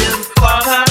live for.